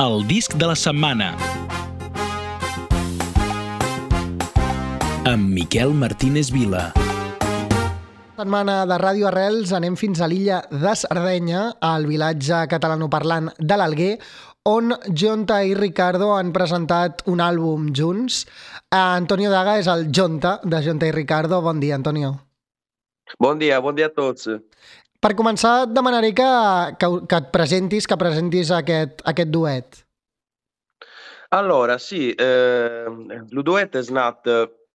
El disc de la setmana. Amb Miquel Martínez Vila. Setmana de Ràdio Arrels anem fins a l'illa de Sardenya, al vilatge catalanoparlant de l'Alguer, on Jonta i Ricardo han presentat un àlbum junts. Antonio Daga és el Jonta de Jonta i Ricardo. Bon dia, Antonio. Bon dia, bon dia a tots. Per començar, et demanaré que, que, que et presentis, que presentis aquest, aquest duet. Allora, sì, eh, il duet è nato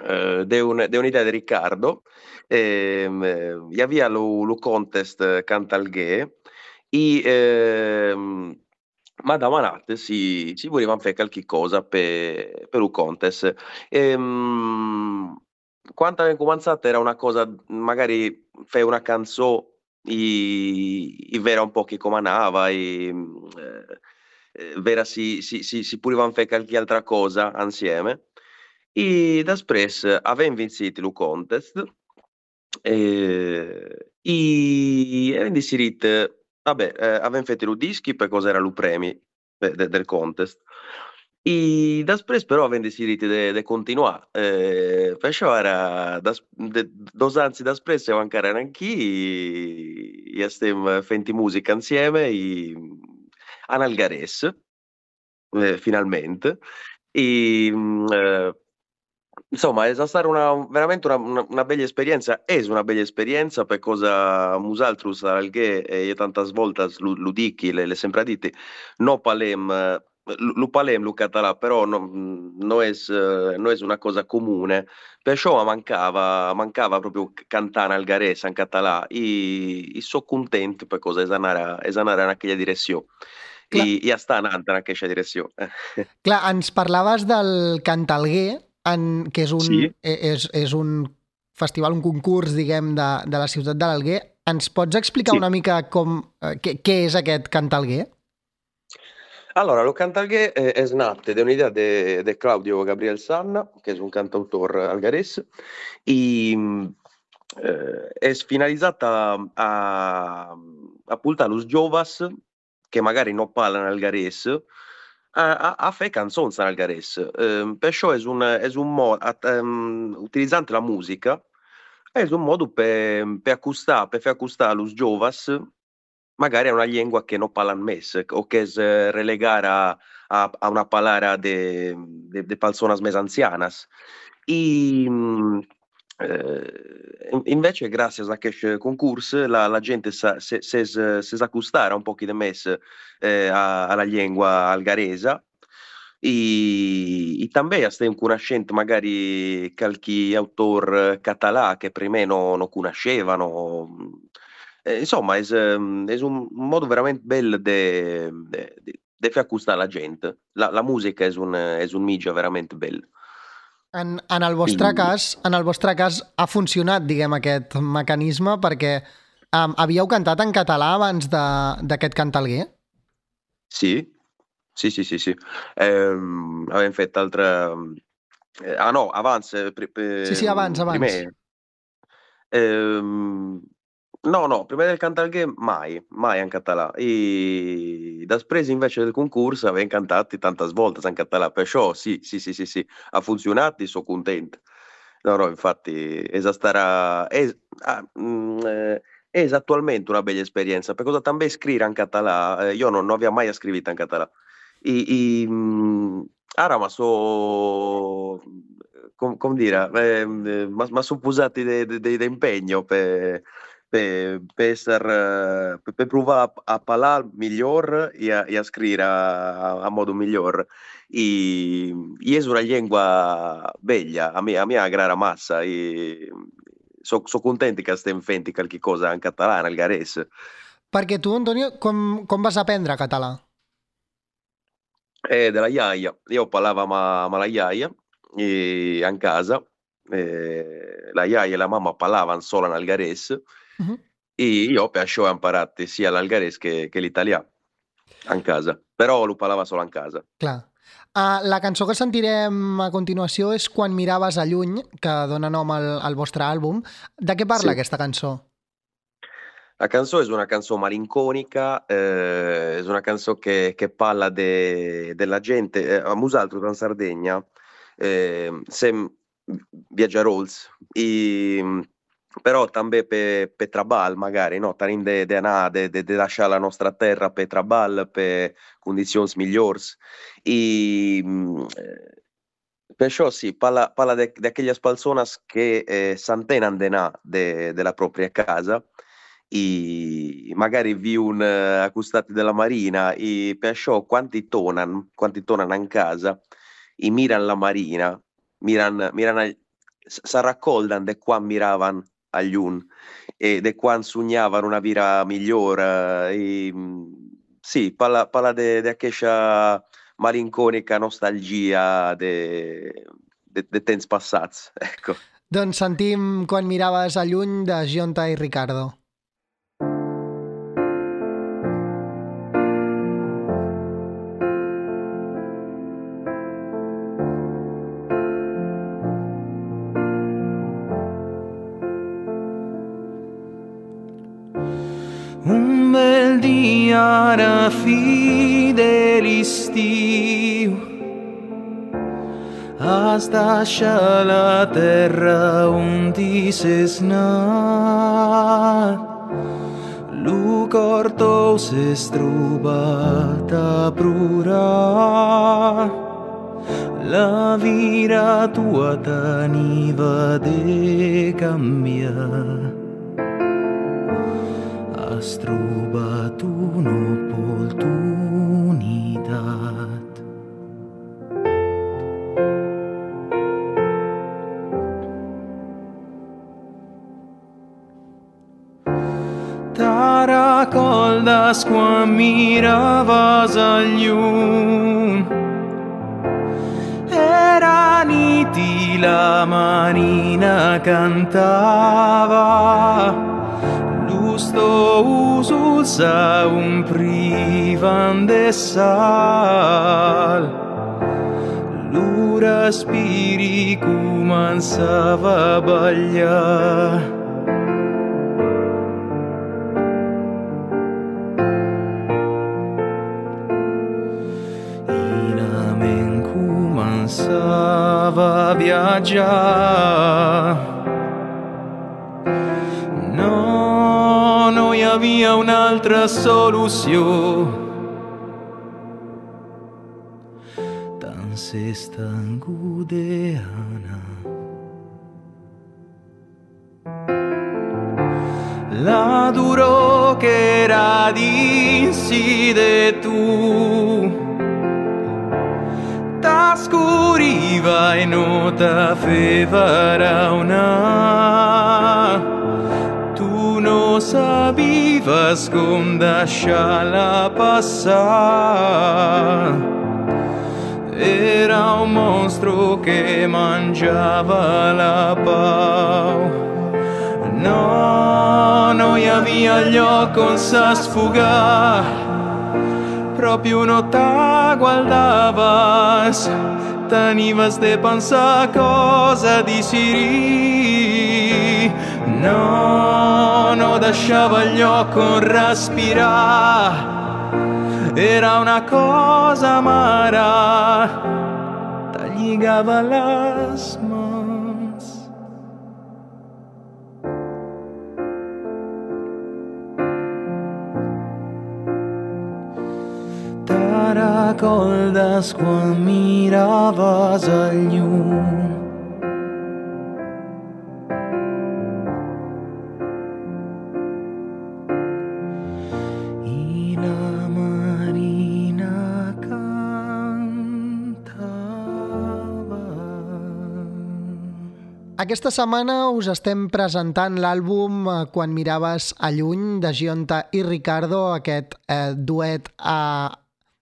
eh, da un, un'idea di Riccardo, eh, eh, havia lo, lo contest Cantalghe e eh, ma da manate si, si volevano fare qualche cosa per, il contest. E, um, quando abbiamo cominciato era una cosa, magari fai una canzone i, i vera un po' che comandava e eh, eh, vera si, si, si, si potevano fare qualche altra cosa insieme e després avem vincit il contest e abbiamo decidito vabbè eh, avem fet il dischi per cosa era il premi de, del contest i després però avem decidit de, de continuar. Eh, per això ara, des, de, dos anys després siamo encara aquí i, i estem fent música insieme i en Algarès, eh, finalmente. I, eh, insomma, è stata una, veramente una, una, una, bella esperienza, è una bella esperienza per cosa Musaltrus Alghe e tante volte dico, le, le sempre dite, no palem lo palem, lo català, però non, non, è, non è una cosa comune. Perciò mancava, mancava proprio cantare al garesa in català e, e sono contento per cosa esanare, esanare in aquella direzione. Clar. I, i està anant en aquesta direcció. Clar, ens parlaves del Cantalguer, en, que és un, sí. és, és un festival, un concurs, diguem, de, de la ciutat de l'Alguer. Ens pots explicar sí. una mica com, eh, què, què és aquest Cantalguer? Allora, lo Cantalghe è, è nato da un'idea di Claudio Gabriel Sanna, che è un cantautor algarese, e eh, è finalizzata a, a portare los giovas che magari non parlano algarese a, a, fare canzoni in algarese. Eh, perciò è un, è un modo, um, utilizzando la musica, è un modo per, per accostare, per far accostare los giovas magari è una lingua che non parlano més o che es relegara a, a una palabra de, de, de personas més anzianas. I, eh, invece, grazie a questo concorso, la, la gente sa, se, se, se accostara un po' di més eh, alla lingua algaresa e, e també estem coneixent magari qualche autore català che prima non, non conoscevano eh, insomma, è, ehm, è, un modo veramente bello di far acquistare la gente. La, la musica és un, és un mitjà verament bell. En, en, el vostre I... cas, en el vostre cas ha funcionat, diguem, aquest mecanisme perquè um, havíeu cantat en català abans d'aquest cantalguer? Sí, sí, sí, sí. sí. Eh, avem fet altre... Eh, ah, no, abans... Eh, sí, sí, abans, abans. Primer. Eh, No, no, prima del Cantalghe mai, mai in català. E després invece del concorso avevo cantato tante volte in català, perciò sì, sì, sì, sì, sì, ha funzionato sono contento. No, no, infatti, stata, è, ah, mh, è, è attualmente una bella esperienza, perché també scrivere in català, eh, io non, non avevo mai scritto in català. E, e mh, ara ma so, com, com dire, eh, ma, ma sono posati di impegno per per, provare a, a parlare migliore e a, e a scrivere a, a, modo migliore. E, e è una lingua bella, a me, a me aggrada massa. Sono so contento che stiamo facendo qualche cosa in català, nel garese. Perquè tu, Antonio, com, com vas aprendre català? Eh, della iaia. Io parlavo ma, ma la iaia e, in casa. Eh, la iaia e la mamma parlavano solo nel garese Uh-huh. E io per això ho imparato sia l'algarès che, che l'italià en casa, però lo parlava solo en casa. Clar. Uh, la cançó que sentirem a continuació és Quan miraves a lluny, que dona nom al, al vostre àlbum. De què parla sí. aquesta cançó? La canzone è una canzone malinconica, eh, è una canzone che, che parla de, della gente. Eh, a Musaltro, in Sardegna, eh, sem viaggia Rolls, i, però també per pe trabal magari, no? Tenim de, de anar, de, de, de deixar la nostra terra per trabal, per condicions millors. I eh, per això sì, parla, parla d'aquelles persones che eh, s'entenen d'anar de, della propria casa i magari vivono eh, a costati della marina e per això quanti tornano, quanti tornano in casa e mirano la marina, mirano, mirano si raccoldano da qua miravano agli un e da qua sognavano una vita migliore e, sì, parla, parla di questa malinconica nostalgia de, de, de temps passats, ecco. Doncs sentim quan miraves a lluny de Gionta i Ricardo. Has deixat la terra on t'hisses nat lo cor teu s'és trobat a plorar la vida tua teniva de canviar has trobat una oportunitat. Recordes quan miraves el llum era nit i la marina cantava. Los usa un privan de sal. Lo respiri començava a ballar començava a viatjar No, no hi havia un'altra solució. Tan s'estangudeana. La durò che era de tu scuriva inuta fevera una tu non sapevi come lasciarla passare era un mostro che mangiava la pau. No, no hi havia lloc on s'esfogava proprio no t'aguardaves tenives de pensar cosa decidir no, no deixava lloc on respirar era una cosa amara te lligava recordes quan miraves el llum. Aquesta setmana us estem presentant l'àlbum eh, Quan miraves a lluny de Gionta i Ricardo, aquest eh, duet eh,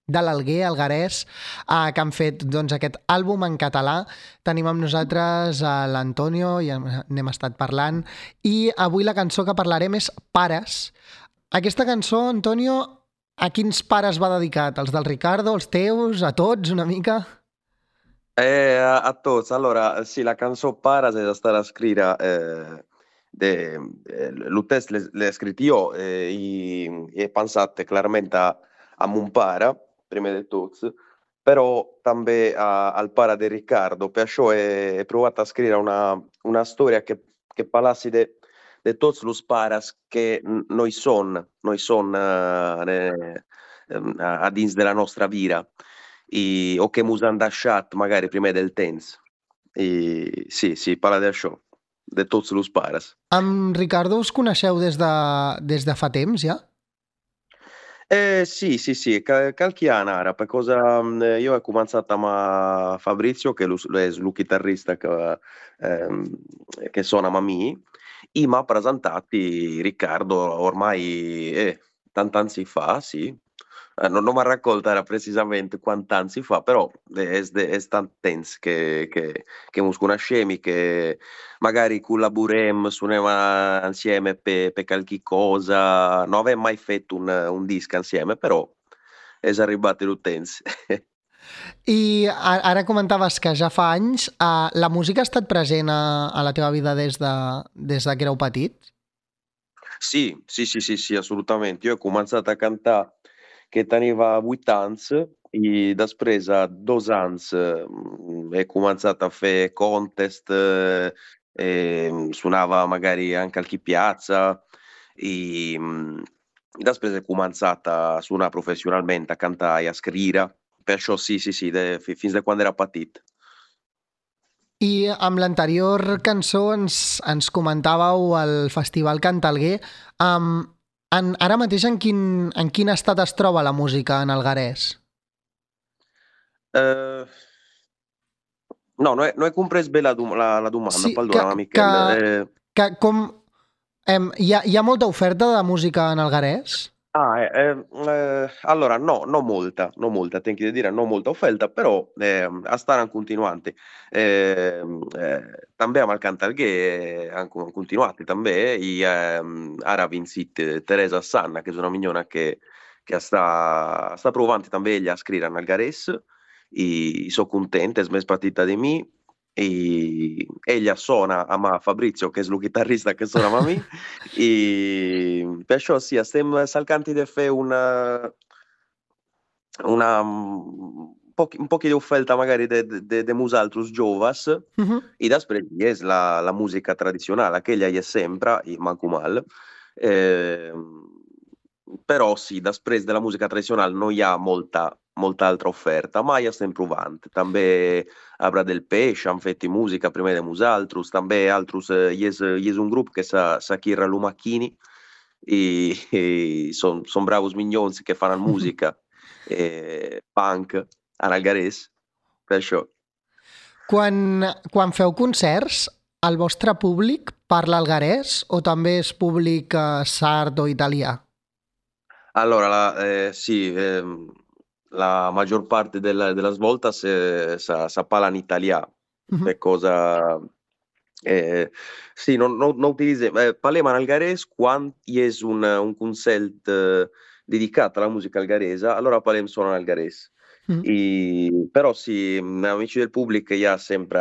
de l'Alguer, Algarès, eh, que han fet doncs, aquest àlbum en català. Tenim amb nosaltres a l'Antonio, i n'hem estat parlant, i avui la cançó que parlarem és Pares. Aquesta cançó, Antonio, a quins pares va dedicat? Els del Ricardo, els teus, a tots, una mica? Eh, a, a tots. Allora, sì, la canzone Paras è stata scritta eh, de, eh, il testo l'ho scritto io e, e pensate chiaramente a, a Mumpara, prima di tutto, però anche a, al para di Riccardo, per ciò è, provato a scrivere una, una storia che, che parlassi di de tutti gli paras che noi sono, noi sono uh, eh, ad ins della nostra vita, e, o che abbiamo lasciato magari prima del tempo. I sí, sí, parla d'això, de tots els pares. Amb Ricardo us coneixeu des de, des de fa temps, ja? Eh, sì, sì, sì, qualche anno era, perché io ho cominciato con Fabrizio, che è il chitarrista che, eh, che suona a me, e mi ha presentato Riccardo ormai eh, tanti anni fa, sì, eh, non, non mi racconterà precisamente quanti anni fa, però è, è tanti anni che, che, che ci conosciamo, che magari collaboriamo, suoniamo insieme per, per qualche cosa, non abbiamo mai fatto un, un disco insieme, però è arrivato il tempo. I ara comentaves que ja fa anys uh, la música ha estat present a, a la teva vida des de, des de que éreu petits? Sì, sì, sì, sì, sì, assolutamente. Io ho cominciato a cantare che teneva 8 anni e després a dos anys mm, he començat a fer contest, eh, eh, suonava magari anche al chi piazza e, mm, e després he començat a suonar professionalmente, a cantare e a scrivere, perciò sì, sì, sì, de, fins de quan era petit. I amb l'anterior cançó ens, ens comentàveu el Festival Cantalguer. Um, en, ara mateix en quin, en quin estat es troba la música en Algarès? Uh, no, no he, no he comprès bé la, la, la domanda, sí, perdona, que, Miquel. Que, eh... que com, em, hi, ha, hi ha molta oferta de música en Algarès? Ah, eh, eh, allora no, non molta, non molta, tengo di dire non molta offerta, però eh, a stare continuante. Eh, eh, també amb el Cantalguer han continuat també i eh, ara ha vincit Teresa Sanna, che è una mignona che, che sta, sta provando també a scrivere en algarès i sono contenta, è més petita di me e ella suona a Fabrizio che è il chitarrista che suona a me e perciò sì, stiamo cercando di fare una una un po', un po' di offerta magari de, de, de musaltrus giovas -huh. e després è la, la musica tradizionale che ella è sempre e manco mal eh, però sì, després della musica tradizionale non hi ha molta molta altra offerta, ma hi estem provant. També Abra del Peix han fet música primer de nosaltres, també altres, eh, hi, és, hi és un grup que s'aquirra l'Umacchini i, i són, són bravos minyons que fan música eh, punk en algarès, per això. Quan, quan feu concerts, el vostre públic parla algarès o també és públic eh, sard o italià? Allora, la, eh, sì, eh, la maggior parte della, della svolta se, sa, sa parla in italiano, mm-hmm. per cosa... Eh, sì, non, non, non utilizzo, eh, parliamo in algarese quando è un, un concert eh, dedicato alla musica algarese, allora parliamo solo in algarese. Mm. I, però sì, amici del pubblico ha sempre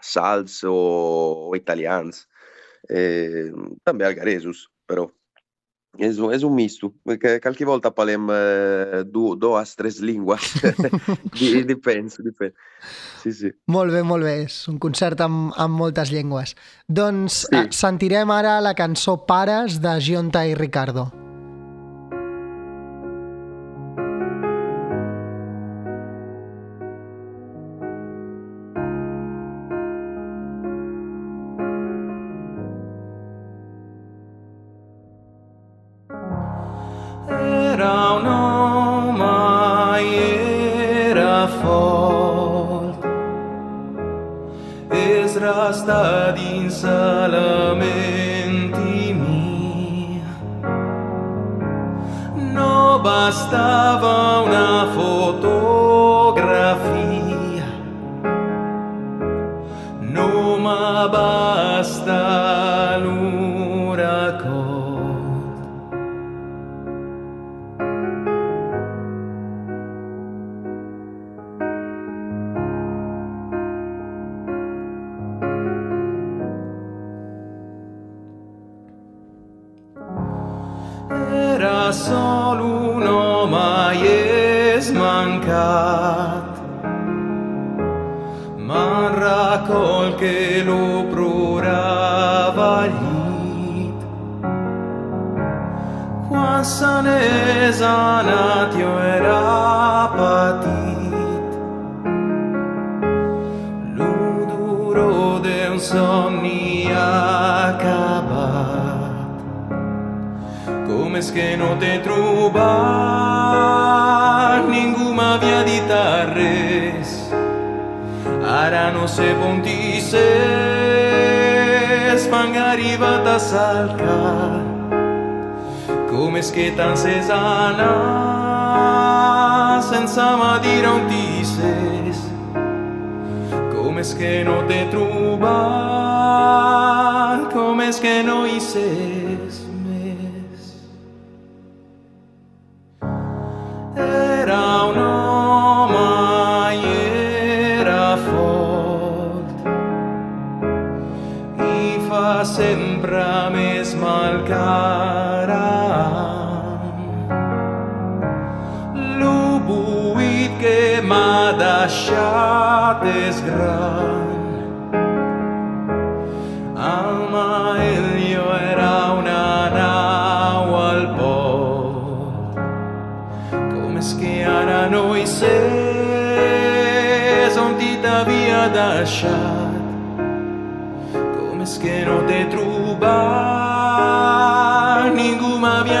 salsa o, o italians, eh, també algaresos, però. És un, és un misto, perché qualche volta parlem eh, du, dues, tres lingües. depèn, depèn. Sí, sí. Molt bé, molt bé. És un concert amb, amb moltes llengües. Doncs sí. eh, sentirem ara la cançó Pares de Gionta i Ricardo. fort Ezra sta din salamenti mia. Non bastava una foto se n'és anat jo era petit. L'odoró d'un somni acabat. Com és que no t'he trobat? Ningú m'havia dit res. Ara no sé on t'hi ses, m'han arribat a salcar. Com és que tant ses anar sense me dir on t'hi ses? Com és que no t'he trobat? Com és que no hi ses més? Era un home i i fa sempre més mal que m'ha deixat és gran. Alma, ell jo era una nau al port. Com és que ara no hi ses on t'hi t'havia deixat? Com és que no t'he trobat? Ningú m'havia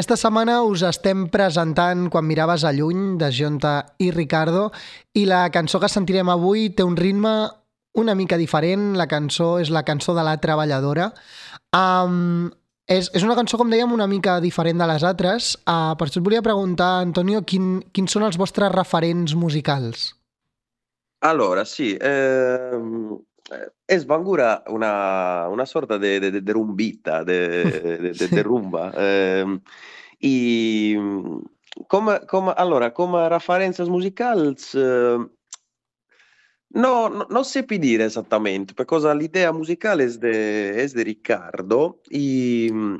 Aquesta setmana us estem presentant Quan miraves a lluny, de Jonta i Ricardo, i la cançó que sentirem avui té un ritme una mica diferent. La cançó és la cançó de la treballadora. Um, és, és una cançó, com dèiem, una mica diferent de les altres. Uh, per això et volia preguntar, Antonio, quin, quins són els vostres referents musicals? Allora, sì, ehm, eh, es Bangura una, una sorta de, de- de- de rumbita, de, de- de- Sì. rumba. ehm, i, come, come- allora, come referenze musicals, eh, No, no, non saprei dire esattamente, perché l'idea musicale è di Riccardo. E,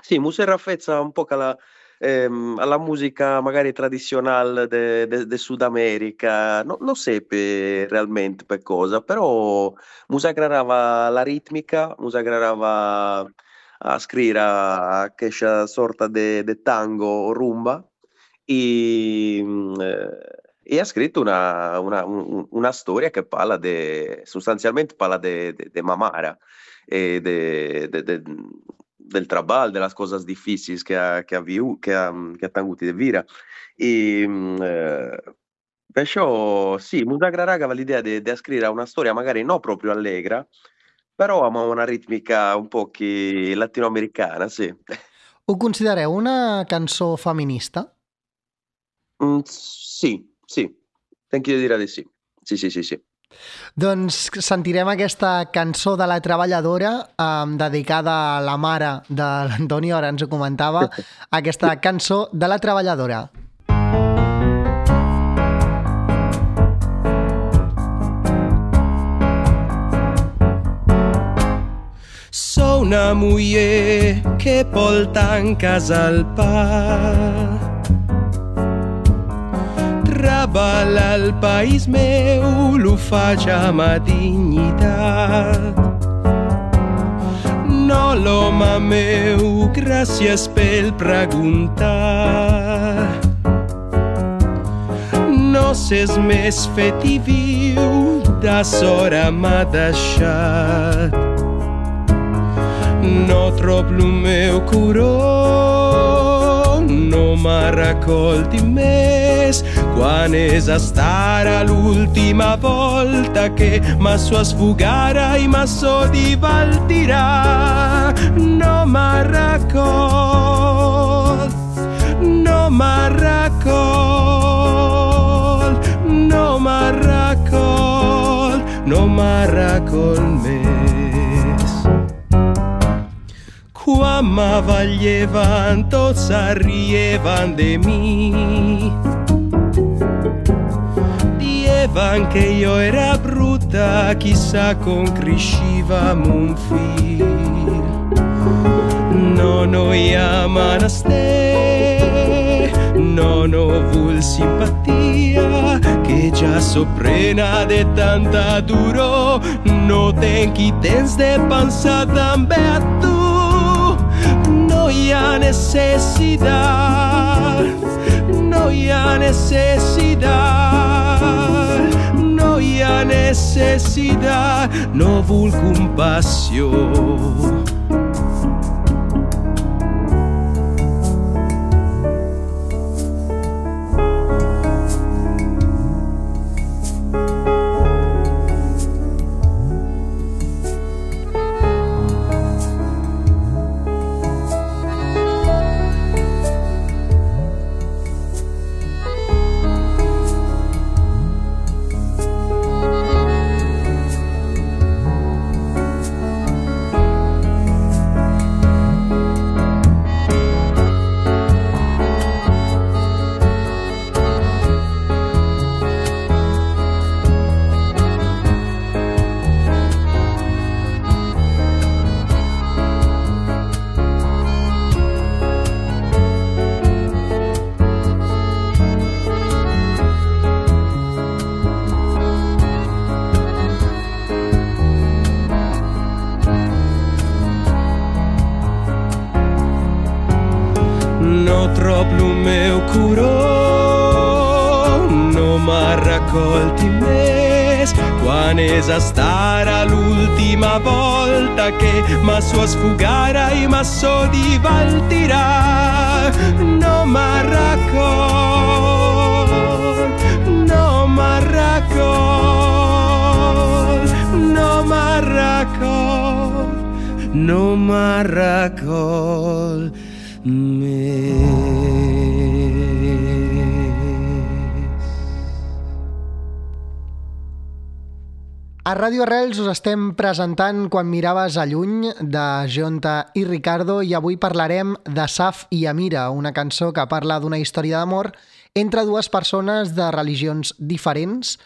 sì, mi si raffezza un po' alla, ehm, alla musica magari tradizionale del Sud America. No, non sape realmente per cosa, però mi sagradava la ritmica, mi sagradava a scrivere questa sorta di tango rumba. E, eh, e ha scritto una, una, una storia che parla de, sostanzialmente parla de, de, de Mamara e de, de, de, del trabal, delle cose difficili che ha, che ha, viu, che ha, che ha tanguti de vira. E, eh, perciò sì, Musagra Raga aveva l'idea di scrivere una storia magari non proprio allegra, però ha una ritmica un po' latinoamericana, sì. Ho considereu una cançó feminista? Mm, sì, Sí, tenc que dir de sí. Sí, sí, sí, sí. Doncs sentirem aquesta cançó de la treballadora eh, dedicada a la mare de l'Antoni, ara ens ho comentava, aquesta cançó de la treballadora. Sou una muller que porta en casa el Treballa al país meu, lo faig amb dignitat. No l'home meu, gràcies pel preguntar. No s'és més fet i viu, de sora m'ha deixat. No trob lo meu coró, no m'ha raccolti més quan és estar l'última volta que m'asso sfugara i m'asso divertirà no m'ha raccolt no m'ha raccolt no m'ha raccolt no m'ha raccolt més Quan m'avallevan tots arrievan de mi. pensavan che io era brutta, chissà con crescivamo un figlio. Nono Yamanaste, nono vuol simpatia, che già soprena de tanta duro, no ten qui tens de panza tan beato, no ya necesidad había necesidad, no había necesidad, no vulcum pasio. M'arracol més A Ràdio Arrels us estem presentant Quan miraves a lluny de Jonta i Ricardo i avui parlarem de Saf i Amira, una cançó que parla d'una història d'amor entre dues persones de religions diferents.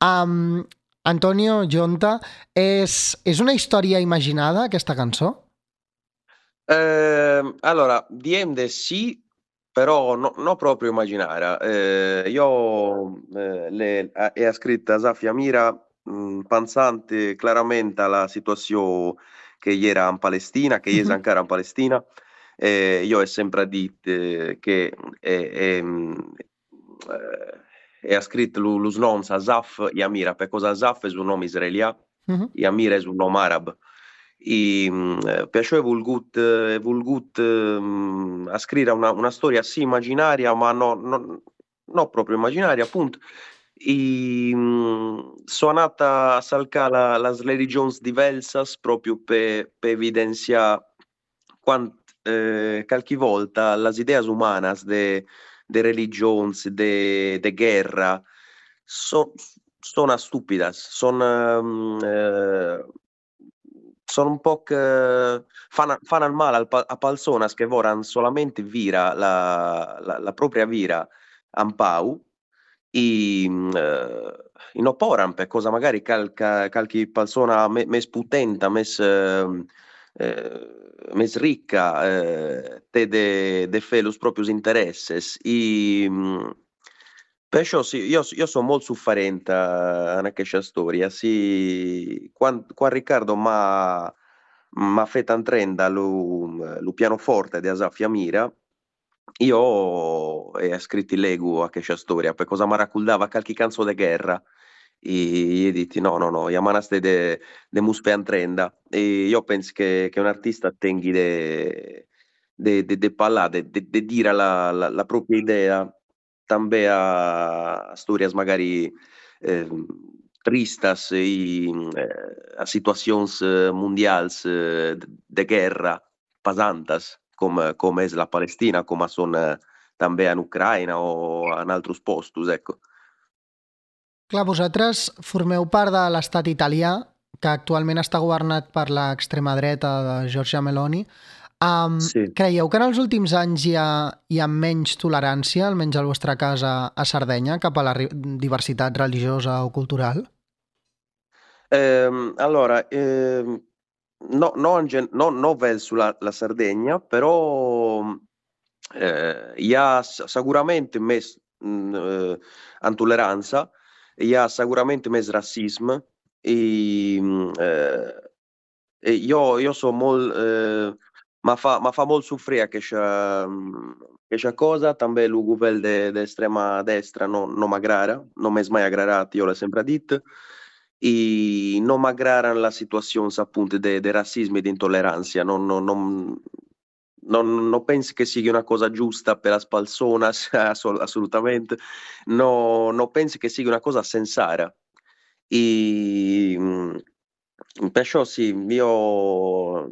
Um, Antonio Jonta, és, és una història imaginada, aquesta cançó? Eh, allora, DMD sì, però no, non proprio immaginare. Eh, io eh, le, è scritta Safia Mira mh, pensante chiaramente alla situazione che era in Palestina, che mm-hmm. è ancora in Palestina. Eh, io ho sempre detto che è, è, è, è scritto lo nome Asaf Yamira, perché Asaf è un nome israeliano, mm-hmm. Yamira è un nome arabo i mm, piaceva volgut, volgut um, a scrivere una, una, storia sì immaginaria ma no, no, no proprio immaginaria. Appunto i, um, sono andata a salcare le religioni diverse proprio per, per evidenziare quant, eh, qualche volta le idee umane de, de de guerra. So, sono stupide, sono um, eh, sono un po' che fanno, fanno male a persone che vogliono solamente vira la, la, la propria vira a pau. E eh, non porano per cosa magari qualche, qualche persona meno potente, meno eh, ricca eh, te de, de fe los proprios interesses. E Perciò sì, io, io sono molto sofferente a questa storia. Sì, quando, quando Riccardo mi ha fatto entrare lo pianoforte di Asafia Mira, io ho scritto l'ego a questa storia, per cosa mi raccontava qualche canzone di guerra. E io dico no, no, no, io manaste de, de muspe antrenda. E io penso che, che un artista tenga de parlare, de, dire la, la, la propria idea també a Astúrias magari eh, tristas e eh, a situacions eh, mundials eh, de guerra pesantes com, com és la Palestina, com són eh, també en Ucraïna o en altres postos, ecco. Clar, vosaltres formeu part de l'estat italià, que actualment està governat per l'extrema dreta de Giorgia Meloni. Um, sí. Creieu que en els últims anys hi ha, hi ha menys tolerància, almenys al vostre cas a, a Sardenya, cap a la diversitat religiosa o cultural? Eh, allora, eh, no, no, no, no verso la, la Sardegna, però eh, hi ha sicurament més mm, eh, intolleranza, hi ha sicurament més racisme i mm, eh, io, io sono molto eh, ma fa, ma fa molto soffrire questa, questa cosa, també il govern d'estrema de, destra non, non m'agrada, non m'è mai agradat, io l'ho sempre detto, e non m'agrada la situazione appunto di razzismo e di intolleranza, non, non, non, non, non, penso che sia una cosa giusta per le persone, assolutamente, no, non penso che sia una cosa sensata. E perciò sì, io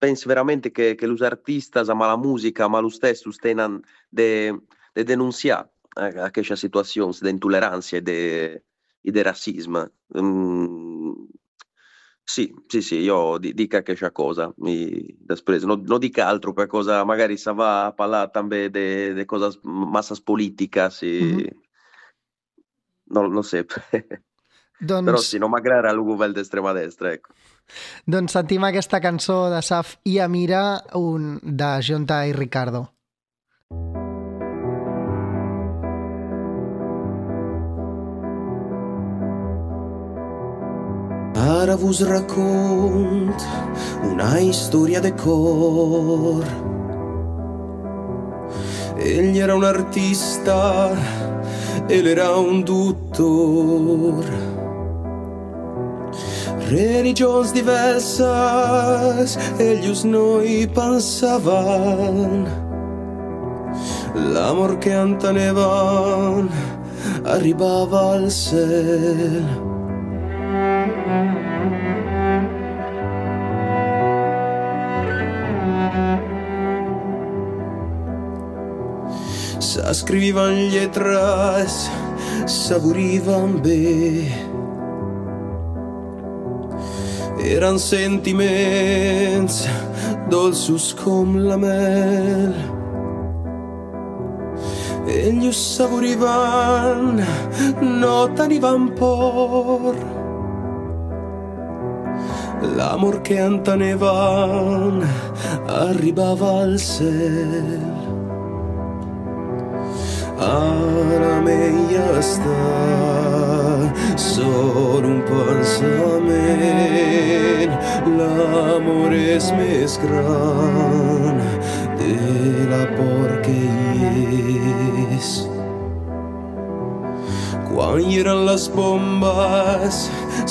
penso veramente che, che los artistas, ma la musica, ma lo stesso, tengan de, de denunciare eh, questa situazione di intolleranza e di razzismo. Mm, sì, sì, sì, io dico questa cosa, mi, després, non, non dico altro per cosa, magari se va a parlare anche di cose massas politiche, mm-hmm. non, non so. Però sì, non m'agrada el govern d'extrema destra, ecco. Doncs sentim aquesta cançó de Saf i Amira, un de Jonta i Ricardo. Ara vos racont una història de cor. Ell era un artista, ell era un doctor religions diverses, ells no hi pensaven. L'amor que enteneven arribava al cel. S'escriviven lletres, s'aboriven bé eren sentiments dolços com la mel. Ells saboriven, no tenien por, L'amor che antanevan arribava al cel. Ara meia està solo un pensament. L'amor és més gran de la por que hi és. Quan hi eren les bombes,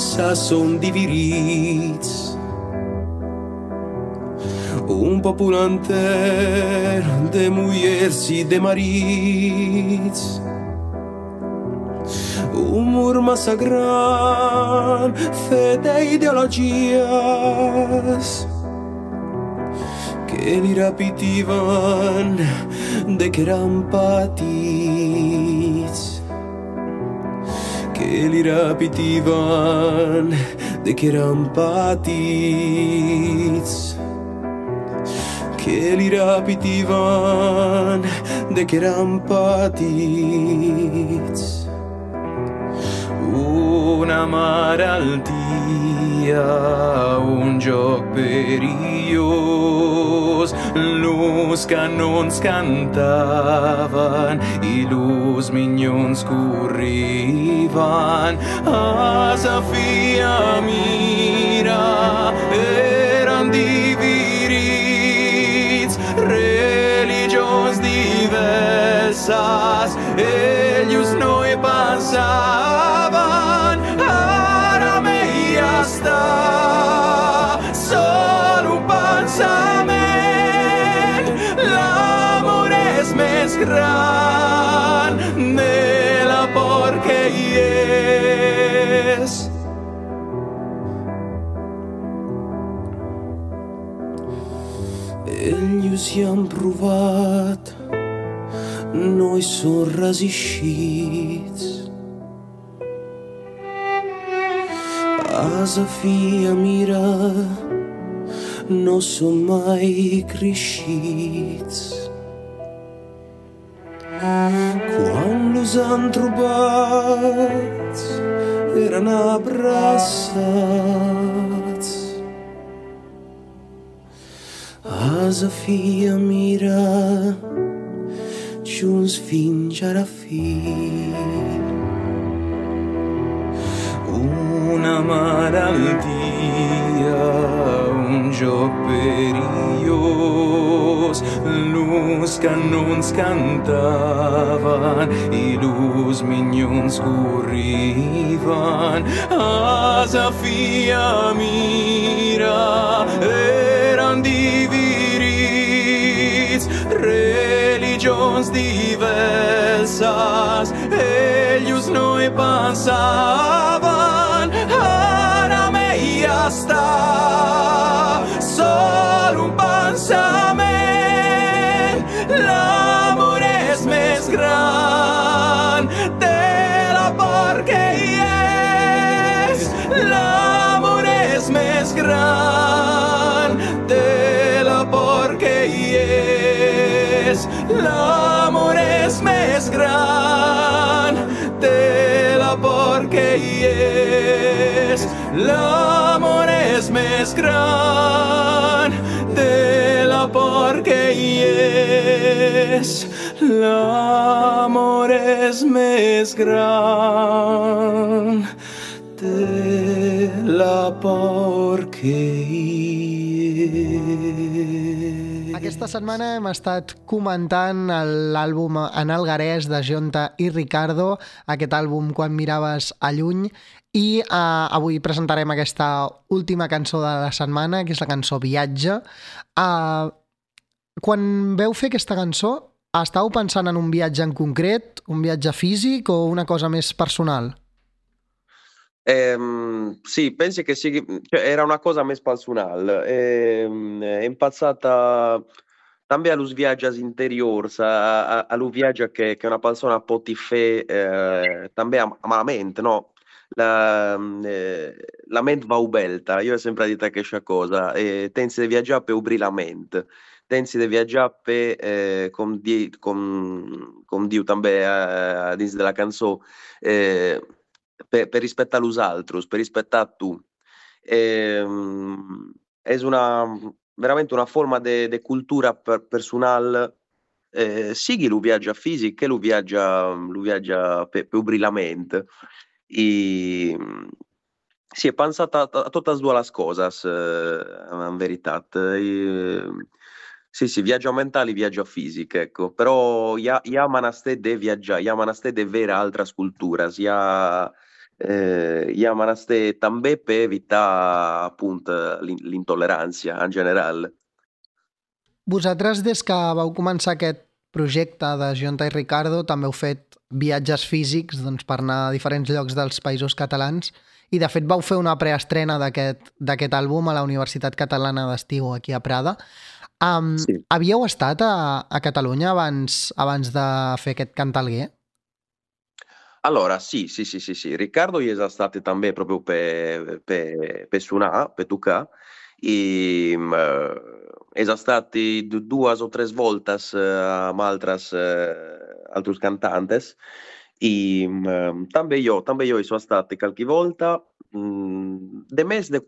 se són dividits. Un poble enter de mullers i de marits. Un mur massa gran fet d'ideologies que li repetiven de que eren petits que li repetiven de que eren petits que li repetiven de que eren petits una malaltia, un joc perillós, los canons cantaven i los minyons corriven. A sa filla mira, eren dividits, religions diverses, ells no hi pensaven, gran de la por que hi és. Ells hi han provat, no hi són resistits. Asa fia mira, no són mai creixits. Quan los han trobat, eren abraçats. Asa fia mira, junts fins ara fi. Una malaltia, un joc perillós, nos canons cantavan i luz mignons corrivan a mira eran diviris religions diversas ellos noi pensaban ara me hasta sol un es, la amores me es gran, tela porque es, la amores me es gran, tela porque es, la amores me es gran, porque es. Aquesta setmana hem estat comentant l'àlbum En Algarès de Jonta i Ricardo, aquest àlbum Quan miraves a lluny, i uh, avui presentarem aquesta última cançó de la setmana, que és la cançó Viatge. Uh, quan veu fer aquesta cançó, estàu pensant en un viatge en concret, un viatge físic o una cosa més personal? Ehm, sì, pensi che sigui, era una cosa més personal. Ehm, è impazzata també a los viatges interiors, a, a, a lo viatge che, che una persona pot fer eh, també amb, amb la ment, no? La, eh, la ment va oberta, ho sempre dit aquesta cosa, e tensi de viatjar per obrir la ment, tensi de viatjar per, eh, com, di, com, com diu també eh, dins de la cançó, eh, per, per rispettare los altros, per rispettare tu. ehm, es una, veramente una forma de cultura per, personal eh, sigui lo viaggia fisic che lo viaggia, lo viaggia per, brillamento. E, si è pensata a, a tutte e due le cose, eh, in verità. E, sì, sì, viaggio mentale, viaggio fisico, ecco. Però ja, ja manasté de viaggiare, ja manasté de eh, ja manasté també per evitare appunto l'intollerància en general. Vosaltres, des que vau començar aquest projecte de Gionta i Ricardo, també heu fet viatges físics doncs, per anar a diferents llocs dels països catalans i de fet vau fer una preestrena d'aquest àlbum a la Universitat Catalana d'Estiu aquí a Prada. Um, sí. Havíeu estat a, a Catalunya abans, abans de fer aquest cantalguer? Allora, sì, sì, sì, sì, sì. Riccardo è stato també proprio per, per, per suonare, per toccare, e uh, è stato due o tre volte uh, amb altres, uh, altres cantantes, i um, també jo, també jo hi sono stato qualche volta, de més de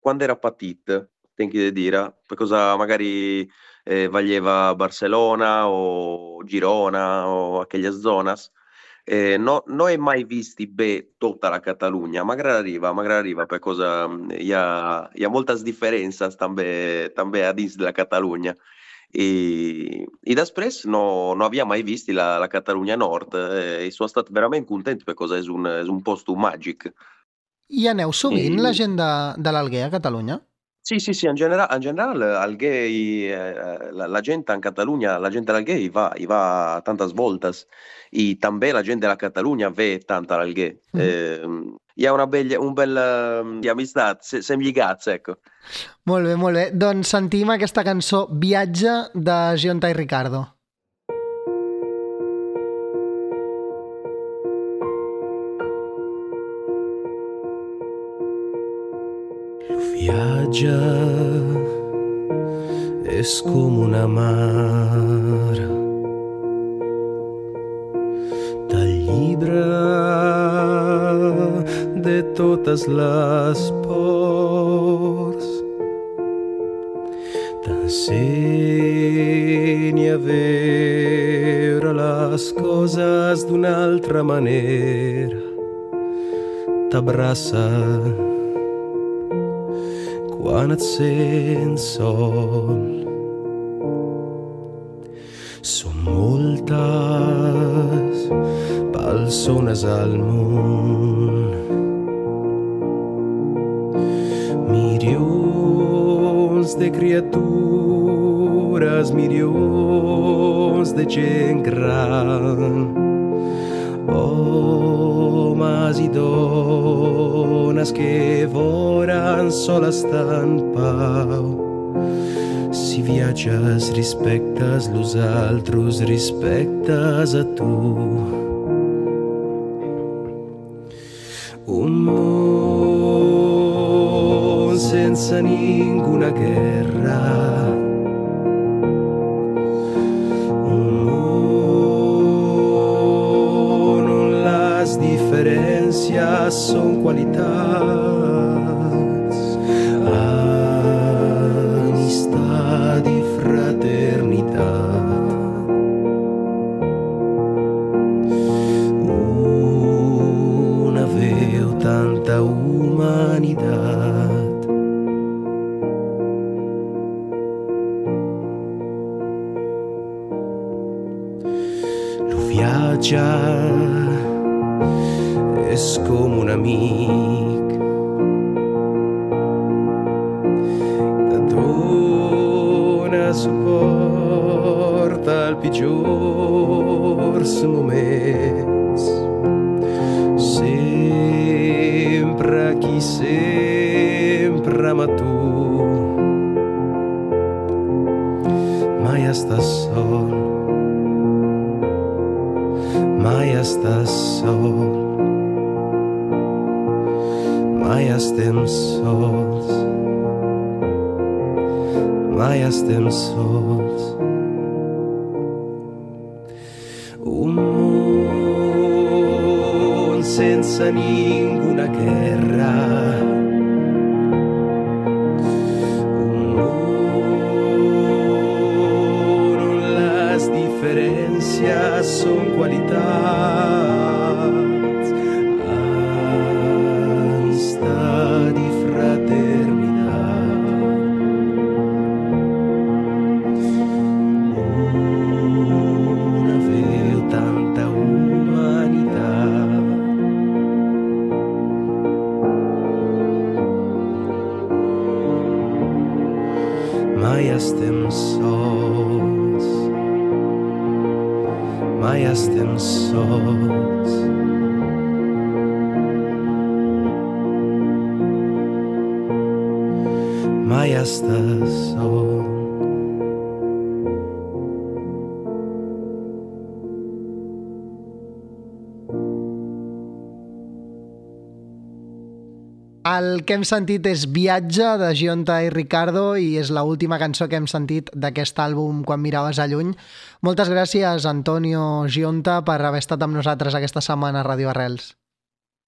quando era petit, tenho que dire, cosa magari eh, vaglieva Barcellona o Girona o aquelle zonas. Eh, no, non è mai visti bene tutta la Catalogna, magari arriva, magari arriva per cosa hi ha, hi ha moltes differenze també, també a dins della Catalogna. E, e després no, no havia mai visto la, la Catalogna Nord eh, e sono stato veramente contento per cosa és un, és un posto magic. I aneu sovint I... la gent de, de l'Alguer a Catalunya? Sì, sì, sì, in, genera- in generale al gay, eh, la, la gente in Catalogna, la gente al gay va, va tantas voltas e també la gente della Catalogna ve tanta al gay. Mm. Eh, hi ha una bella, un bel um, di amistat, se, sem lligats, ecco. Molt bé, molt bé. Doncs sentim aquesta cançó Viatge de Gionta i Ricardo. Viaggia és com una mar. Del llibre de totes les ports t'ensenya a veure les coses d'una altra manera. T'abraça quan et sents sol. Són moltes persones al món. Milions de criatures, milions de gent gran. Homes i dones que volen sol estar en pau. Si viatges, respectes los altres, respectes a tu. Un món sense ninguna guerra, são qualidade. Que hem sentit és Viatge, de Gionta i Ricardo, i és l última cançó que hem sentit d'aquest àlbum Quan miraves a lluny. Moltes gràcies, Antonio Gionta, per haver estat amb nosaltres aquesta setmana a Radio Arrels.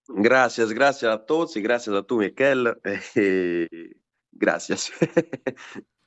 Gracias, gracias a todos y gracias a tu, Miquel. Eh, gracias.